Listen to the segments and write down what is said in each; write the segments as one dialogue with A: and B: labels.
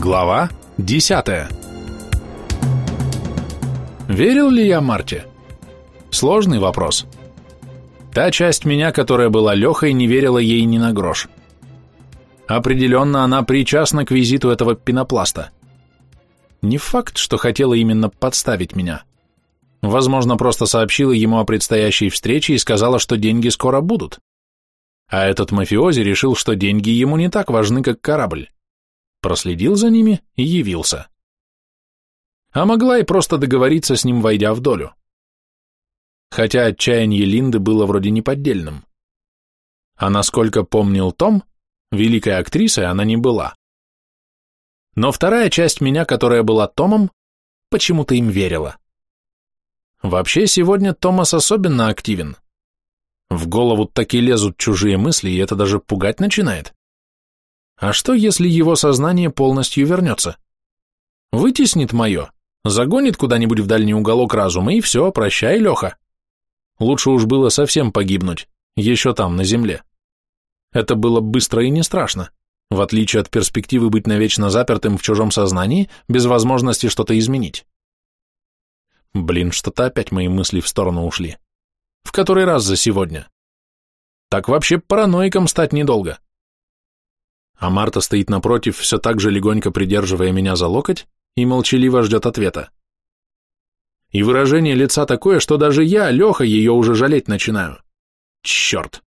A: Глава 10 Верил ли я Марте? Сложный вопрос. Та часть меня, которая была Лехой, не верила ей ни на грош. Определенно она причастна к визиту этого пенопласта. Не факт, что хотела именно подставить меня. Возможно, просто сообщила ему о предстоящей встрече и сказала, что деньги скоро будут. А этот мафиози решил, что деньги ему не так важны, как корабль. Проследил за ними и явился. А могла и просто договориться с ним, войдя в долю. Хотя отчаяние Линды было вроде неподдельным. А насколько помнил Том, великой актрисой она не была. Но вторая часть меня, которая была Томом, почему-то им верила. Вообще, сегодня Томас особенно активен. В голову так и лезут чужие мысли, и это даже пугать начинает. А что, если его сознание полностью вернется? Вытеснит мое, загонит куда-нибудь в дальний уголок разума, и все, прощай, Леха. Лучше уж было совсем погибнуть, еще там, на земле. Это было быстро и не страшно, в отличие от перспективы быть навечно запертым в чужом сознании, без возможности что-то изменить. Блин, что-то опять мои мысли в сторону ушли. В который раз за сегодня? Так вообще параноиком стать недолго. А Марта стоит напротив, все так же легонько придерживая меня за локоть и молчаливо ждет ответа. И выражение лица такое, что даже я, Леха, ее уже жалеть начинаю. Черт.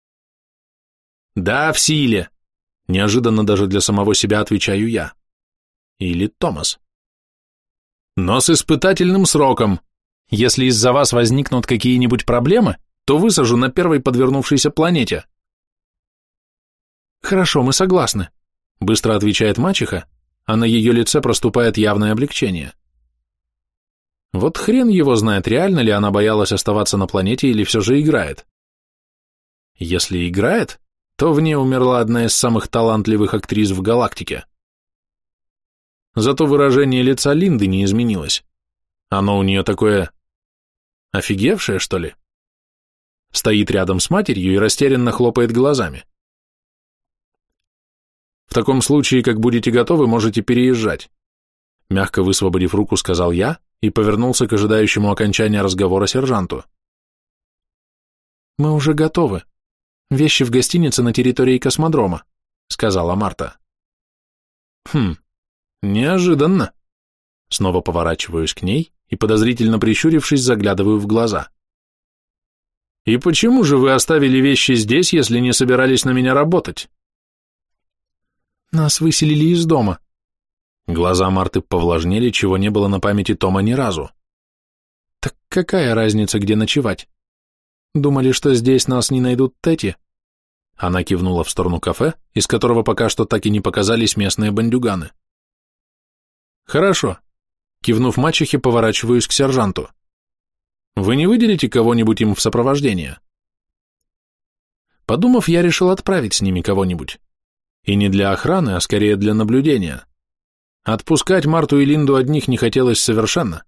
A: Да, в силе. Неожиданно даже для самого себя отвечаю я. Или Томас. Но с испытательным сроком. Если из-за вас возникнут какие-нибудь проблемы, то высажу на первой подвернувшейся планете. Хорошо, мы согласны, быстро отвечает мачеха, а на ее лице проступает явное облегчение. Вот хрен его знает, реально ли она боялась оставаться на планете или все же играет. Если играет, то в ней умерла одна из самых талантливых актрис в галактике. Зато выражение лица Линды не изменилось. Оно у нее такое... офигевшее, что ли? стоит рядом с матерью и растерянно хлопает глазами. В таком случае, как будете готовы, можете переезжать. Мягко высвободив руку, сказал я и повернулся к ожидающему окончания разговора сержанту. «Мы уже готовы. Вещи в гостинице на территории космодрома», — сказала Марта. «Хм, неожиданно». Снова поворачиваюсь к ней и, подозрительно прищурившись, заглядываю в глаза. И почему же вы оставили вещи здесь, если не собирались на меня работать? Нас выселили из дома. Глаза Марты повлажнели, чего не было на памяти Тома ни разу. Так какая разница, где ночевать? Думали, что здесь нас не найдут Тети? Она кивнула в сторону кафе, из которого пока что так и не показались местные бандюганы. Хорошо. Кивнув мачехе, поворачиваюсь к сержанту. Вы не выделите кого-нибудь им в сопровождение? Подумав, я решил отправить с ними кого-нибудь. И не для охраны, а скорее для наблюдения. Отпускать Марту и Линду одних не хотелось совершенно.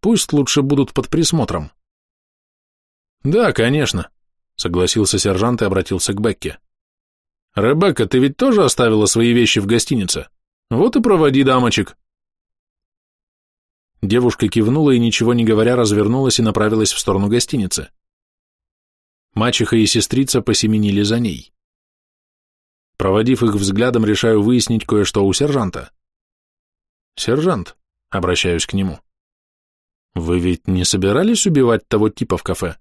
A: Пусть лучше будут под присмотром. Да, конечно, согласился сержант и обратился к Бекке. Ребекка, ты ведь тоже оставила свои вещи в гостинице? Вот и проводи дамочек. Девушка кивнула и, ничего не говоря, развернулась и направилась в сторону гостиницы. Мачеха и сестрица посеменили за ней. Проводив их взглядом, решаю выяснить кое-что у сержанта. «Сержант», — обращаюсь к нему, — «вы ведь не собирались убивать того типа в кафе?»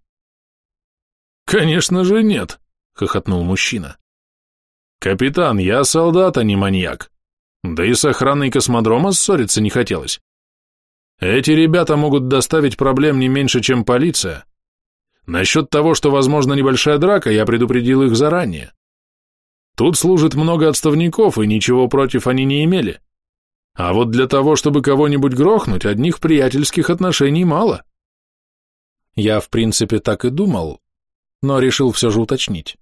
A: «Конечно же нет», — хохотнул мужчина. «Капитан, я солдат, а не маньяк. Да и с охраной космодрома ссориться не хотелось. Эти ребята могут доставить проблем не меньше, чем полиция. Насчет того, что возможно небольшая драка, я предупредил их заранее. Тут служит много отставников, и ничего против они не имели. А вот для того, чтобы кого-нибудь грохнуть, одних приятельских отношений мало. Я, в принципе, так и думал, но решил все же уточнить.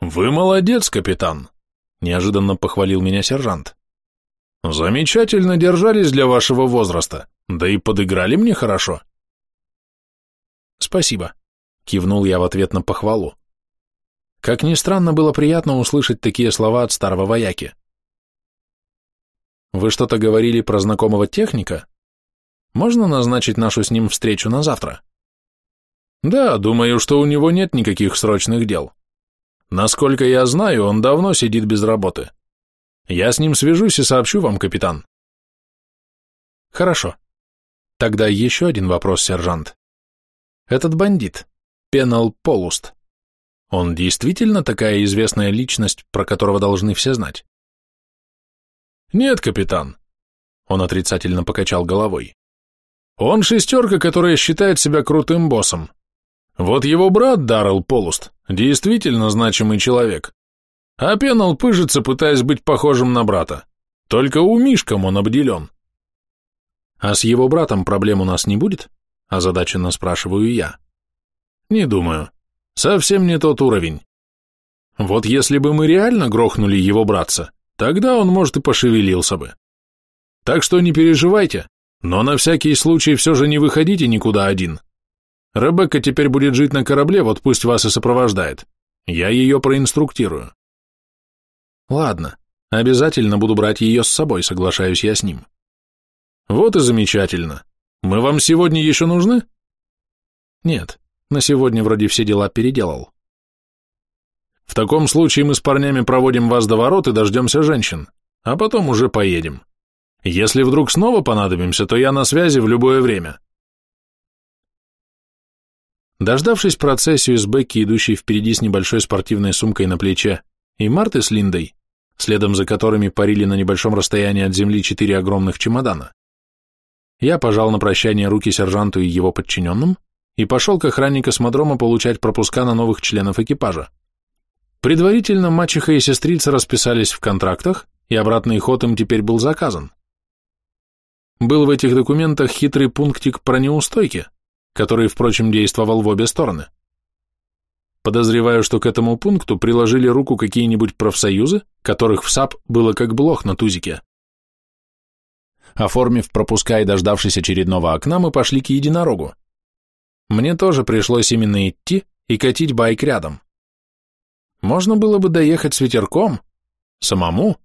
A: «Вы молодец, капитан», — неожиданно похвалил меня сержант. Замечательно держались для вашего возраста, да и подыграли мне хорошо. Спасибо, кивнул я в ответ на похвалу. Как ни странно, было приятно услышать такие слова от старого вояки. Вы что-то говорили про знакомого техника? Можно назначить нашу с ним встречу на завтра? Да, думаю, что у него нет никаких срочных дел. Насколько я знаю, он давно сидит без работы. Я с ним свяжусь и сообщу вам, капитан. Хорошо. Тогда еще один вопрос, сержант. Этот бандит, Пенал Полуст, он действительно такая известная личность, про которого должны все знать? Нет, капитан. Он отрицательно покачал головой. Он шестерка, которая считает себя крутым боссом. Вот его брат Даррелл Полуст, действительно значимый человек. А Пенал пыжится, пытаясь быть похожим на брата. Только у Мишкам он обделен. А с его братом проблем у нас не будет? Озадаченно спрашиваю я. Не думаю. Совсем не тот уровень. Вот если бы мы реально грохнули его братца, тогда он, может, и пошевелился бы. Так что не переживайте, но на всякий случай все же не выходите никуда один. Ребекка теперь будет жить на корабле, вот пусть вас и сопровождает. Я ее проинструктирую. Ладно, обязательно буду брать ее с собой, соглашаюсь я с ним. Вот и замечательно. Мы вам сегодня еще нужны? Нет, на сегодня вроде все дела переделал. В таком случае мы с парнями проводим вас до ворот и дождемся женщин, а потом уже поедем. Если вдруг снова понадобимся, то я на связи в любое время. Дождавшись процессию с Бекки, идущей впереди с небольшой спортивной сумкой на плече, и Марты с Линдой, следом за которыми парили на небольшом расстоянии от земли четыре огромных чемодана, я пожал на прощание руки сержанту и его подчиненным и пошел к охраннику космодрома получать пропуска на новых членов экипажа. Предварительно мачеха и сестрица расписались в контрактах, и обратный ход им теперь был заказан. Был в этих документах хитрый пунктик про неустойки, который, впрочем, действовал в обе стороны. Подозреваю, что к этому пункту приложили руку какие-нибудь профсоюзы, которых в САП было как блох на тузике. Оформив пропуска и дождавшись очередного окна, мы пошли к единорогу. Мне тоже пришлось именно идти и катить байк рядом. Можно было бы доехать с ветерком, самому,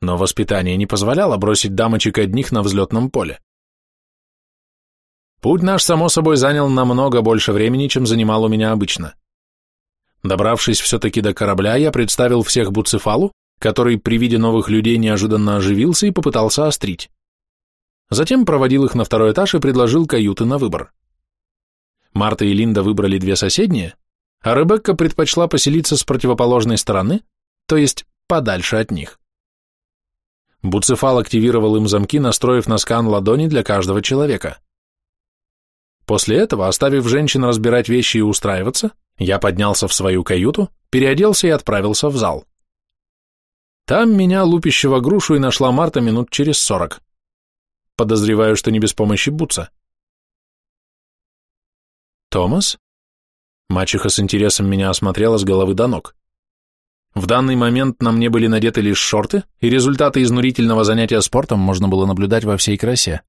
A: но воспитание не позволяло бросить дамочек одних на взлетном поле. Путь наш, само собой, занял намного больше времени, чем занимал у меня обычно. Добравшись все-таки до корабля, я представил всех Буцефалу, который при виде новых людей неожиданно оживился и попытался острить. Затем проводил их на второй этаж и предложил каюты на выбор. Марта и Линда выбрали две соседние, а Ребекка предпочла поселиться с противоположной стороны, то есть подальше от них. Буцефал активировал им замки, настроив на скан ладони для каждого человека. После этого, оставив женщин разбирать вещи и устраиваться, я поднялся в свою каюту, переоделся и отправился в зал. Там меня, лупящего грушу, и нашла Марта минут через сорок. Подозреваю, что не без помощи Бутса. «Томас?» Мачеха с интересом меня осмотрела с головы до ног. В данный момент на мне были надеты лишь шорты, и результаты изнурительного занятия спортом можно было наблюдать во всей красе.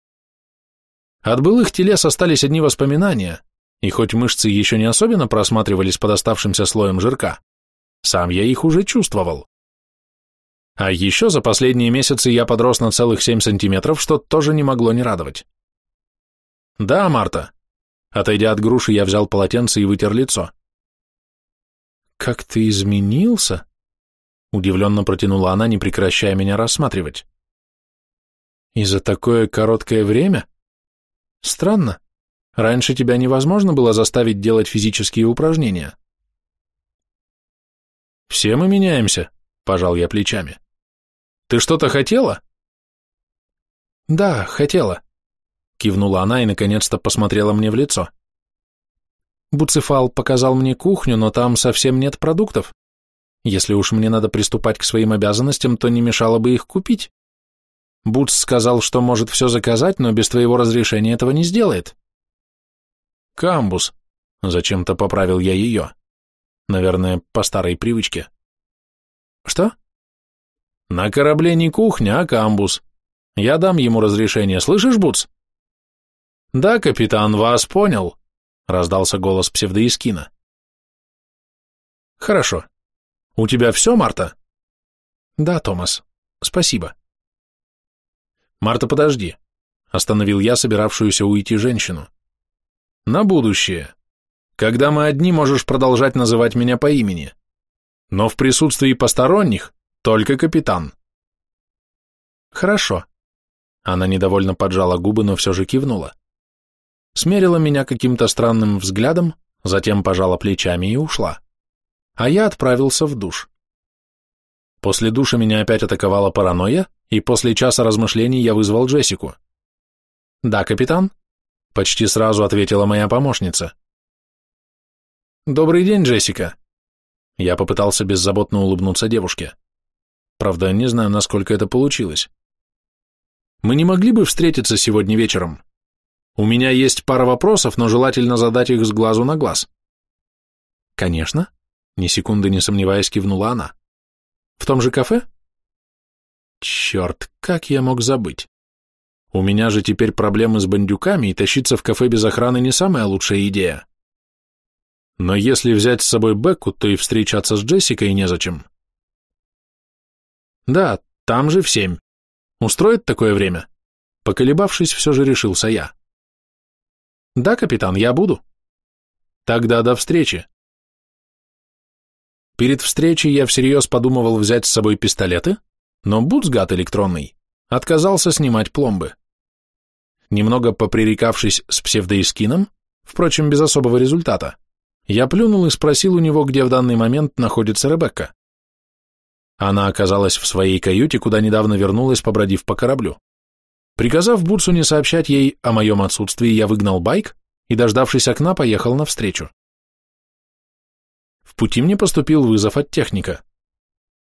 A: От былых телес остались одни воспоминания, и хоть мышцы еще не особенно просматривались под оставшимся слоем жирка, сам я их уже чувствовал. А еще за последние месяцы я подрос на целых 7 сантиметров, что тоже не могло не радовать. Да, Марта. Отойдя от груши, я взял полотенце и вытер лицо. Как ты изменился? Удивленно протянула она, не прекращая меня рассматривать. И за такое короткое время? Странно. Раньше тебя невозможно было заставить делать физические упражнения. Все мы меняемся, пожал я плечами. Ты что-то хотела? Да, хотела. Кивнула она и наконец-то посмотрела мне в лицо. Буцефал показал мне кухню, но там совсем нет продуктов. Если уж мне надо приступать к своим обязанностям, то не мешало бы их купить. Буц сказал, что может все заказать, но без твоего разрешения этого не сделает. Камбус. Зачем-то поправил я ее. Наверное, по старой привычке. Что? На корабле не кухня, а камбус. Я дам ему разрешение, слышишь, Буц? Да, капитан, вас понял, раздался голос псевдоискина. Хорошо. У тебя все, Марта? Да, Томас. Спасибо. Марта, подожди. Остановил я собиравшуюся уйти женщину. На будущее. Когда мы одни, можешь продолжать называть меня по имени. Но в присутствии посторонних только капитан.
B: Хорошо.
A: Она недовольно поджала губы, но все же кивнула. Смерила меня каким-то странным взглядом, затем пожала плечами и ушла. А я отправился в душ. После душа меня опять атаковала паранойя, и после часа размышлений я вызвал Джессику. «Да, капитан?» — почти сразу ответила моя помощница. «Добрый день, Джессика!» Я попытался беззаботно улыбнуться девушке. Правда, не знаю, насколько это получилось. «Мы не могли бы встретиться сегодня вечером? У меня есть пара вопросов, но желательно задать их с глазу на глаз».
B: «Конечно», — ни секунды не сомневаясь, кивнула она. «В том же кафе?»
A: «Черт, как я мог забыть? У меня же теперь проблемы с бандюками, и тащиться в кафе без охраны не самая лучшая идея». Но если взять с собой Бекку, то и встречаться с Джессикой незачем. Да, там же в семь. Устроит такое время? Поколебавшись, все же решился я. Да, капитан, я буду. Тогда до встречи. Перед встречей я всерьез подумывал взять с собой пистолеты, но Буцгат электронный отказался снимать пломбы. Немного попререкавшись с псевдоискином, впрочем, без особого результата, я плюнул и спросил у него, где в данный момент находится Ребекка. Она оказалась в своей каюте, куда недавно вернулась, побродив по кораблю. Приказав Бутсу не сообщать ей о моем отсутствии, я выгнал байк и, дождавшись окна, поехал навстречу. В пути мне поступил вызов от техника.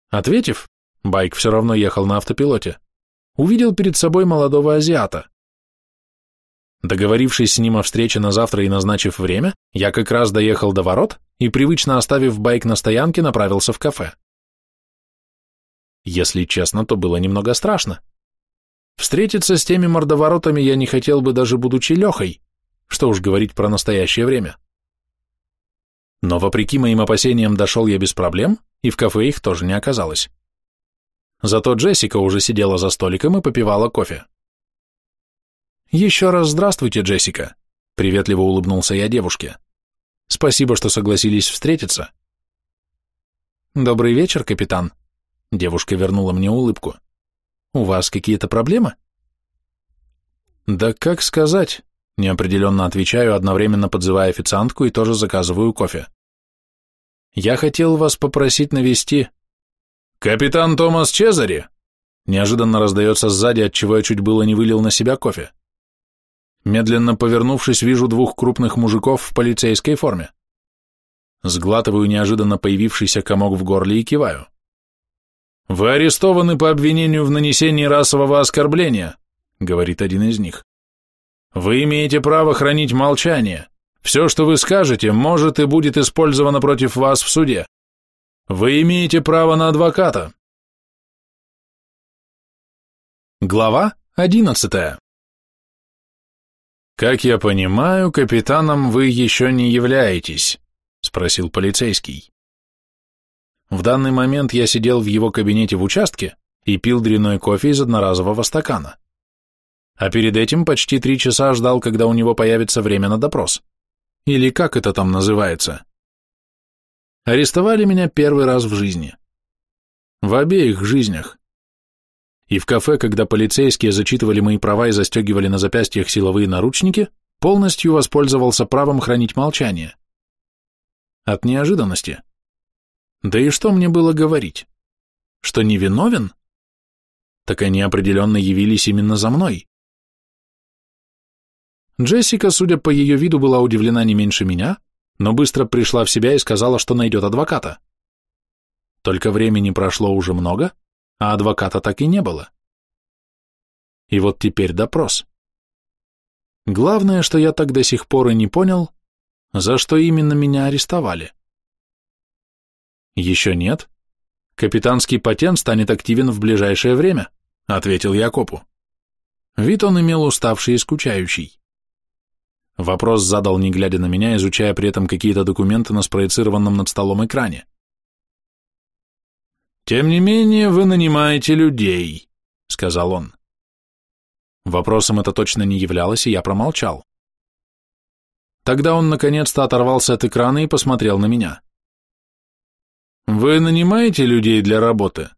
A: Ответив, байк все равно ехал на автопилоте, увидел перед собой молодого азиата. Договорившись с ним о встрече на завтра и назначив время, я как раз доехал до ворот и, привычно оставив байк на стоянке, направился в кафе. Если честно, то было немного страшно. Встретиться с теми мордоворотами я не хотел бы даже будучи Лехой, что уж говорить про настоящее время. Но вопреки моим опасениям дошел я без проблем, и в кафе их тоже не оказалось. Зато Джессика уже сидела за столиком и попивала кофе. «Еще раз здравствуйте, Джессика», — приветливо улыбнулся я девушке. «Спасибо, что согласились встретиться». «Добрый вечер, капитан», — девушка вернула мне улыбку. «У вас какие-то проблемы?» «Да как сказать?» — неопределенно отвечаю, одновременно подзывая официантку и тоже заказываю кофе. «Я хотел вас попросить навести...» «Капитан Томас Чезари!» Неожиданно раздается сзади, от чего я чуть было не вылил на себя кофе. Медленно повернувшись, вижу двух крупных мужиков в полицейской форме. Сглатываю неожиданно появившийся комок в горле и киваю. «Вы арестованы по обвинению в нанесении расового оскорбления», — говорит один из них. «Вы имеете право хранить молчание. Все, что вы скажете, может и будет использовано против вас в суде. Вы имеете право на адвоката». Глава одиннадцатая «Как я понимаю, капитаном вы еще не являетесь», — спросил полицейский. В данный момент я сидел в его кабинете в участке и пил дрянной кофе из одноразового стакана. А перед этим почти три часа ждал, когда у него появится время на допрос. Или как это там называется? Арестовали меня первый раз в жизни. В обеих жизнях и в кафе, когда полицейские зачитывали мои права и застегивали на запястьях силовые наручники, полностью воспользовался правом хранить молчание. От неожиданности. Да и что мне было говорить? Что невиновен? Так они определенно явились именно за мной. Джессика, судя по ее виду, была удивлена не меньше меня, но быстро пришла в себя и сказала, что найдет адвоката. Только времени прошло уже много, а адвоката так и не было. И вот теперь допрос. Главное, что я так до сих пор и не понял, за что именно меня арестовали. Еще нет. Капитанский патент станет активен в ближайшее время, ответил я копу. Вид он имел уставший и скучающий. Вопрос задал, не глядя на меня, изучая при этом какие-то документы на спроецированном над столом экране. «Тем не менее, вы нанимаете людей», — сказал он. Вопросом это точно не являлось, и я промолчал. Тогда он наконец-то оторвался от экрана и посмотрел на меня. «Вы нанимаете людей для работы?»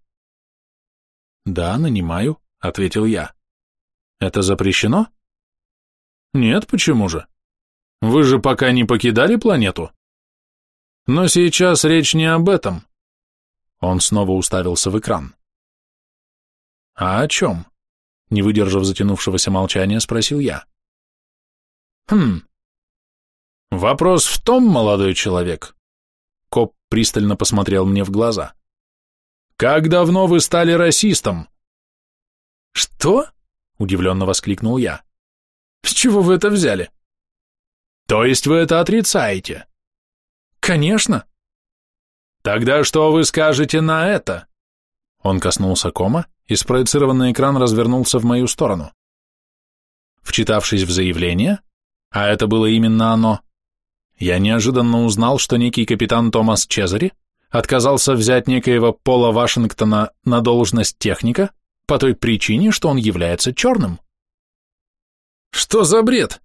A: «Да, нанимаю», — ответил я. «Это запрещено?» «Нет, почему же? Вы же пока не покидали планету?» «Но сейчас речь не об этом». Он снова уставился в экран. «А о чем?» Не выдержав затянувшегося молчания, спросил я. «Хм. Вопрос в том, молодой человек». Коп пристально посмотрел мне в глаза. «Как давно вы стали расистом?» «Что?» — удивленно воскликнул я. «С чего вы это взяли?» «То есть вы это отрицаете?» «Конечно». «Тогда что вы скажете на это?» Он коснулся кома, и спроецированный экран развернулся в мою сторону. Вчитавшись в заявление, а это было именно оно, я неожиданно узнал, что некий капитан Томас Чезари отказался взять некоего Пола Вашингтона на должность техника по той причине, что он является черным. «Что за бред?»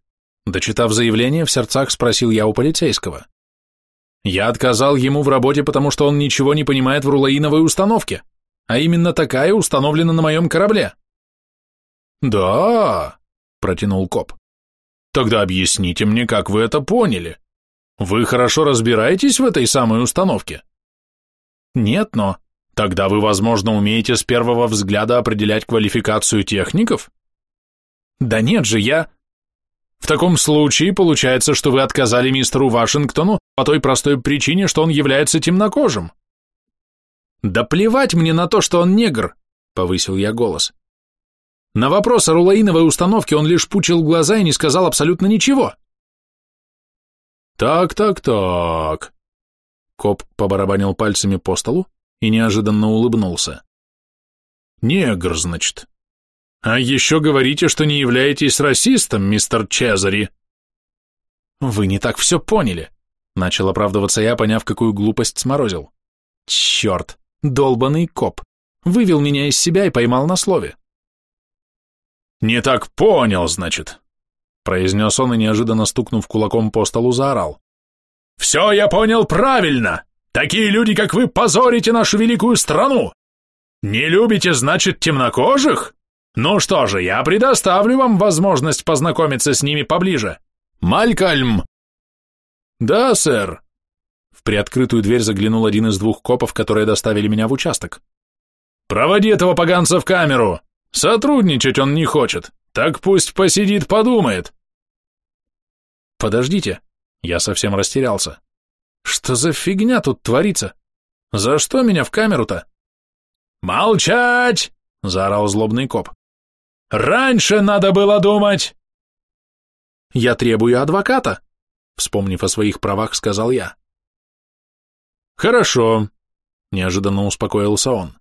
A: Дочитав заявление, в сердцах спросил я у полицейского. «Я отказал ему в работе, потому что он ничего не понимает в рулаиновой установке а именно такая установлена на моем корабле. Да, протянул коп. Тогда объясните мне, как вы это поняли. Вы хорошо разбираетесь в этой самой установке? Нет, но тогда вы, возможно, умеете с первого взгляда определять квалификацию техников? Да нет же, я... В таком случае получается, что вы отказали мистеру Вашингтону по той простой причине, что он является темнокожим. «Да плевать мне на то, что он негр!» — повысил я голос. На вопрос о рулаиновой установке он лишь пучил глаза и не сказал абсолютно ничего. «Так, так, так...» Коп побарабанил пальцами по столу и неожиданно улыбнулся. «Негр, значит. А еще говорите, что не являетесь расистом, мистер Чезари». «Вы не так все поняли», — начал оправдываться я, поняв, какую глупость сморозил. «Черт! Долбанный коп. Вывел меня из себя и поймал на слове. «Не так понял, значит», — произнес он и, неожиданно стукнув кулаком по столу, заорал. «Все я понял правильно! Такие люди, как вы, позорите нашу великую страну! Не любите, значит, темнокожих? Ну что же, я предоставлю вам возможность познакомиться с ними поближе. Малькольм!» «Да, сэр», в приоткрытую дверь заглянул один из двух копов, которые доставили меня в участок. «Проводи этого поганца в камеру! Сотрудничать он не хочет, так пусть посидит, подумает!» «Подождите!» Я совсем растерялся. «Что за фигня тут творится? За что меня в камеру-то?» «Молчать!» — заорал злобный коп. «Раньше надо было думать!» «Я требую адвоката!» Вспомнив о своих правах, сказал я. «Хорошо», — неожиданно успокоился он.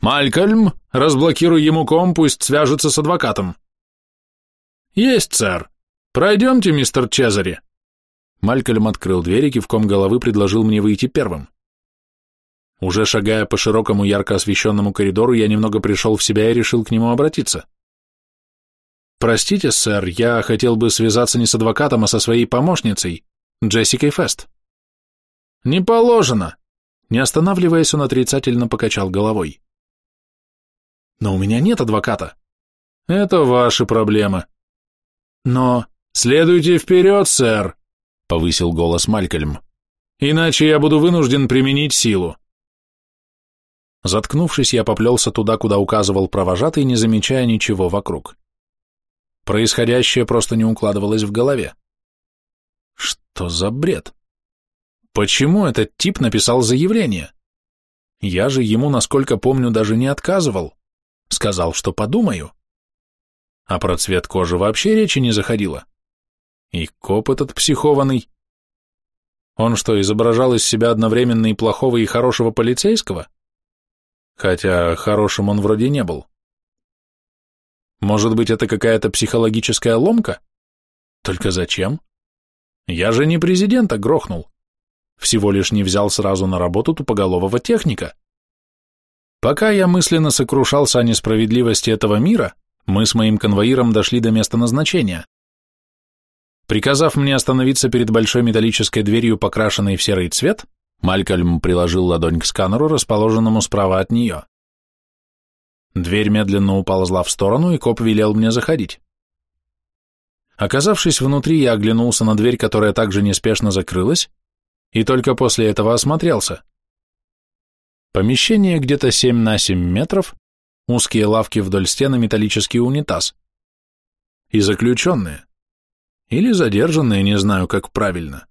A: «Малькольм, разблокируй ему ком, пусть свяжется с адвокатом». «Есть, сэр. Пройдемте, мистер Чезари». Малькольм открыл дверь и кивком головы предложил мне выйти первым. Уже шагая по широкому ярко освещенному коридору, я немного пришел в себя и решил к нему обратиться. «Простите, сэр, я хотел бы связаться не с адвокатом, а со своей помощницей, Джессикой Фест». «Не положено!» Не останавливаясь, он отрицательно покачал головой. «Но у меня нет адвоката». «Это ваши проблемы». «Но...» «Следуйте вперед, сэр», — повысил голос Малькольм. «Иначе я буду вынужден применить силу». Заткнувшись, я поплелся туда, куда указывал провожатый, не замечая ничего вокруг. Происходящее просто не укладывалось в голове. Что за бред? Почему этот тип написал заявление? Я же ему, насколько помню, даже не отказывал. Сказал, что подумаю. А про цвет кожи вообще речи не заходило. И коп этот психованный. Он что, изображал из себя одновременно и плохого, и хорошего полицейского? Хотя хорошим он вроде не был. Может быть, это какая-то психологическая ломка? Только зачем? Я же не президента грохнул. Всего лишь не взял сразу на работу тупоголового техника. Пока я мысленно сокрушался о несправедливости этого мира, Мы с моим конвоиром дошли до места назначения. Приказав мне остановиться перед большой металлической дверью, покрашенной в серый цвет, Малькольм приложил ладонь к сканеру, расположенному справа от нее. Дверь медленно уползла в сторону, и коп велел мне заходить. Оказавшись внутри, я оглянулся на дверь, которая также неспешно закрылась, и только после этого осмотрелся. Помещение где-то 7 на 7 метров, узкие лавки вдоль стены, металлический унитаз. И заключенные. Или задержанные, не знаю, как правильно.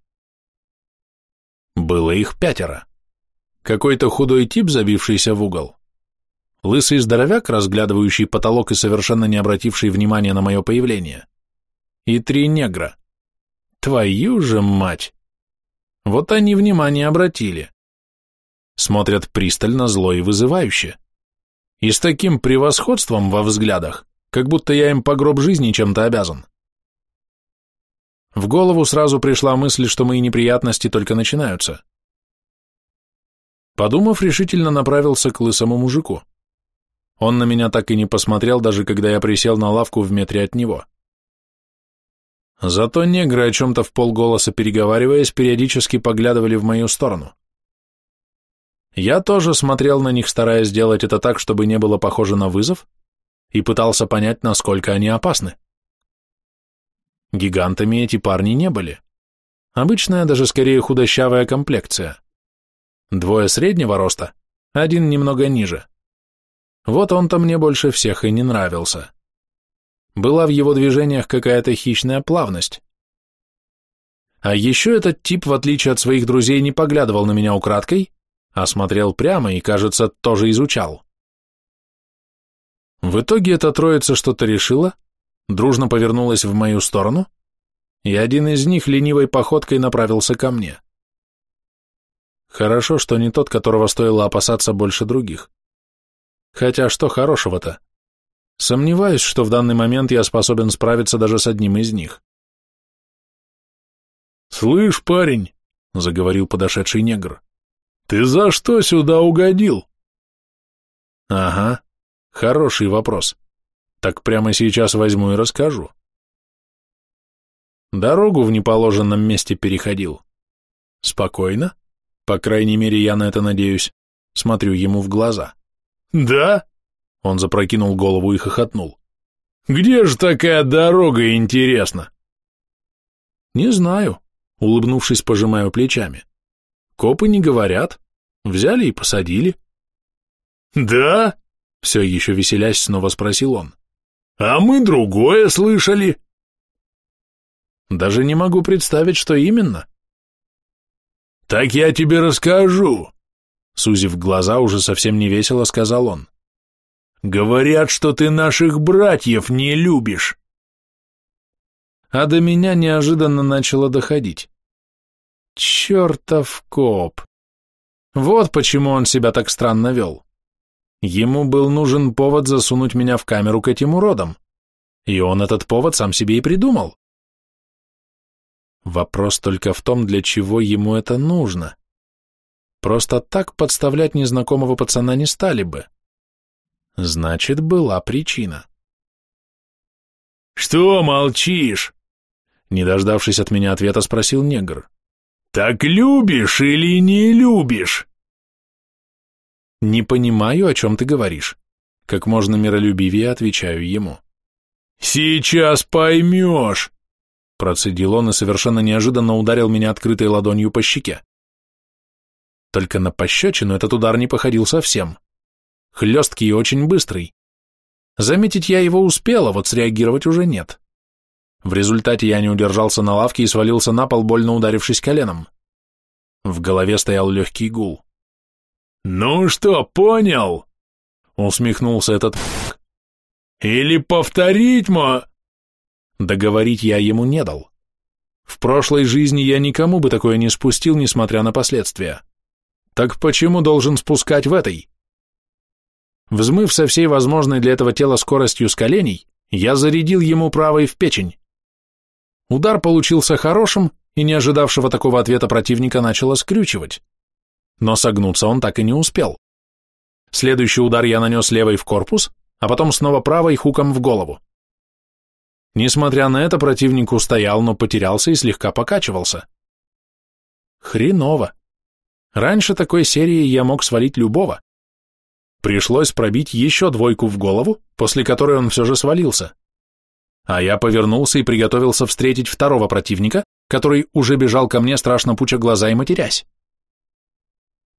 A: Было их пятеро. Какой-то худой тип, забившийся в угол. Лысый здоровяк, разглядывающий потолок и совершенно не обративший внимания на мое появление. И три негра. Твою же мать! Вот они внимание обратили. Смотрят пристально, зло и вызывающе. И с таким превосходством во взглядах, как будто я им по гроб жизни чем-то обязан. В голову сразу пришла мысль, что мои неприятности только начинаются. Подумав, решительно направился к лысому мужику. Он на меня так и не посмотрел, даже когда я присел на лавку в метре от него. Зато негры, о чем-то в полголоса переговариваясь, периодически поглядывали в мою сторону. Я тоже смотрел на них, стараясь сделать это так, чтобы не было похоже на вызов, и пытался понять, насколько они опасны. Гигантами эти парни не были. Обычная, даже скорее худощавая комплекция. Двое среднего роста, один немного ниже. Вот он-то мне больше всех и не нравился. Была в его движениях какая-то хищная плавность. А еще этот тип, в отличие от своих друзей, не поглядывал на меня украдкой, а смотрел прямо и, кажется, тоже изучал. В итоге эта троица что-то решила, дружно повернулась в мою сторону, и один из них ленивой походкой направился ко мне. Хорошо, что не тот, которого стоило опасаться больше других. Хотя что хорошего-то? Сомневаюсь, что в данный момент я способен справиться даже с одним из них.
C: «Слышь, парень», — заговорил подошедший негр, — «ты за что сюда угодил?»
A: «Ага, хороший вопрос. Так прямо сейчас возьму и расскажу». Дорогу в неположенном месте переходил. Спокойно, по крайней мере, я на это надеюсь, смотрю ему в глаза.
C: «Да?»
A: Он запрокинул голову и хохотнул.
C: «Где же такая дорога, интересно?»
A: «Не знаю», — улыбнувшись, пожимаю плечами. «Копы не говорят. Взяли и посадили».
C: «Да?»
A: — все еще веселясь снова спросил он.
C: «А мы другое слышали».
A: «Даже не могу представить, что именно».
C: «Так я тебе расскажу», — сузив глаза, уже совсем невесело сказал он. Говорят, что ты наших братьев не любишь.
A: А до меня неожиданно начало доходить. Чертов коп. Вот почему он себя так странно вел. Ему был нужен повод засунуть меня в камеру к этим уродам. И он этот повод сам себе и придумал. Вопрос только в том, для чего ему это нужно. Просто так подставлять незнакомого пацана не стали бы. Значит, была причина.
C: «Что молчишь?»
A: Не дождавшись от меня ответа, спросил негр.
C: «Так любишь или не любишь?»
A: «Не понимаю, о чем ты говоришь». Как можно миролюбивее отвечаю ему.
C: «Сейчас поймешь!»
A: Процедил он и совершенно неожиданно ударил меня открытой ладонью по щеке. Только на пощечину этот удар не походил совсем хлесткий и очень быстрый. Заметить я его успела, вот среагировать уже нет. В результате я не удержался на лавке и свалился на пол, больно ударившись коленом. В голове стоял легкий гул.
C: «Ну что, понял?» — усмехнулся этот «Или повторить, мо...»
A: Договорить я ему не дал. В прошлой жизни я никому бы такое не спустил, несмотря на последствия. Так почему должен спускать в этой? Взмыв со всей возможной для этого тела скоростью с коленей, я зарядил ему правой в печень. Удар получился хорошим, и не ожидавшего такого ответа противника начало скрючивать. Но согнуться он так и не успел. Следующий удар я нанес левой в корпус, а потом снова правой хуком в голову. Несмотря на это, противник устоял, но потерялся и слегка покачивался. Хреново. Раньше такой серии я мог свалить любого. Пришлось пробить еще двойку в голову, после которой он все же свалился. А я повернулся и приготовился встретить второго противника, который уже бежал ко мне, страшно пуча глаза и матерясь.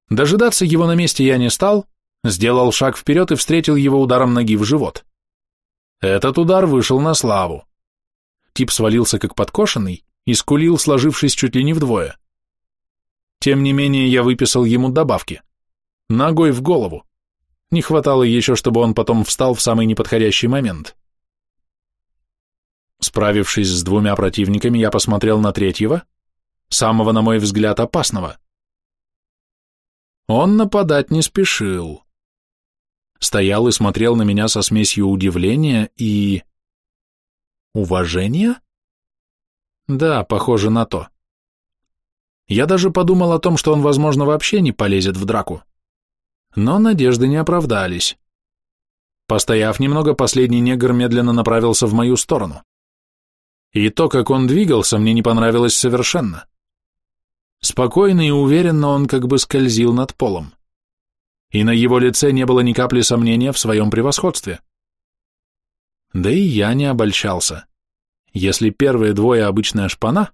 A: Дожидаться его на месте я не стал, сделал шаг вперед и встретил его ударом ноги в живот. Этот удар вышел на славу. Тип свалился как подкошенный и скулил, сложившись чуть ли не вдвое. Тем не менее, я выписал ему добавки. Ногой в голову. Не хватало еще, чтобы он потом встал в самый неподходящий момент. Справившись с двумя противниками, я посмотрел на третьего, самого, на мой взгляд, опасного. Он нападать не спешил. Стоял и смотрел на меня со смесью удивления и... Уважения? Да, похоже на то. Я даже подумал о том, что он, возможно, вообще не полезет в драку. Но надежды не оправдались. Постояв немного, последний негр медленно направился в мою сторону. И то, как он двигался, мне не понравилось совершенно. Спокойно и уверенно он как бы скользил над полом. И на его лице не было ни капли сомнения в своем превосходстве. Да и я не обольщался. Если первые двое обычная шпана,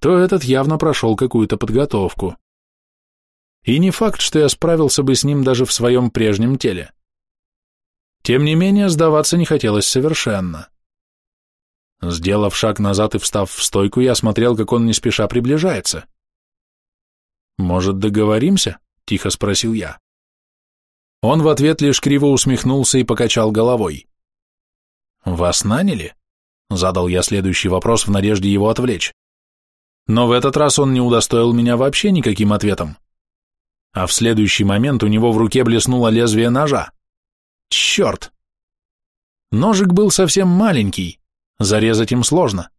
A: то этот явно прошел какую-то подготовку. И не факт, что я справился бы с ним даже в своем прежнем теле. Тем не менее, сдаваться не хотелось совершенно. Сделав шаг назад и встав в стойку, я смотрел, как он не спеша приближается. «Может, договоримся?» — тихо спросил я. Он в ответ лишь криво усмехнулся и покачал головой. «Вас наняли?» — задал я следующий вопрос в надежде его отвлечь. Но в этот раз он не удостоил меня вообще никаким ответом. А в следующий момент у него в руке блеснуло лезвие ножа. Черт! Ножик был совсем маленький, зарезать им сложно.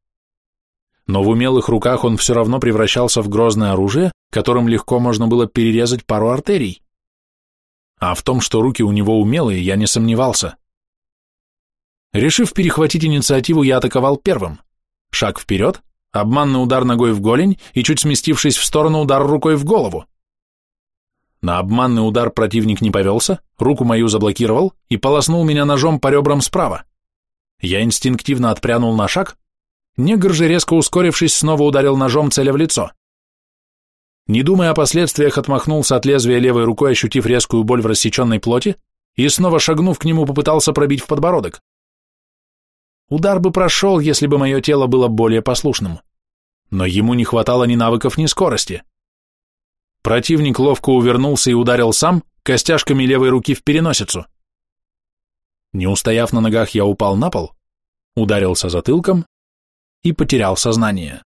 A: Но в умелых руках он все равно превращался в грозное оружие, которым легко можно было перерезать пару артерий. А в том, что руки у него умелые, я не сомневался. Решив перехватить инициативу, я атаковал первым. Шаг вперед, обманный удар ногой в голень и, чуть сместившись в сторону, удар рукой в голову. На обманный удар противник не повелся, руку мою заблокировал и полоснул меня ножом по ребрам справа. Я инстинктивно отпрянул на шаг, негр же, резко ускорившись, снова ударил ножом, целя в лицо. Не думая о последствиях, отмахнулся от лезвия левой рукой, ощутив резкую боль в рассеченной плоти, и снова шагнув к нему, попытался пробить в подбородок. Удар бы прошел, если бы мое тело было более послушным. Но ему не хватало ни навыков, ни скорости. Противник ловко увернулся и ударил сам, костяшками левой руки в переносицу. Не устояв на ногах, я упал на пол, ударился затылком и потерял сознание.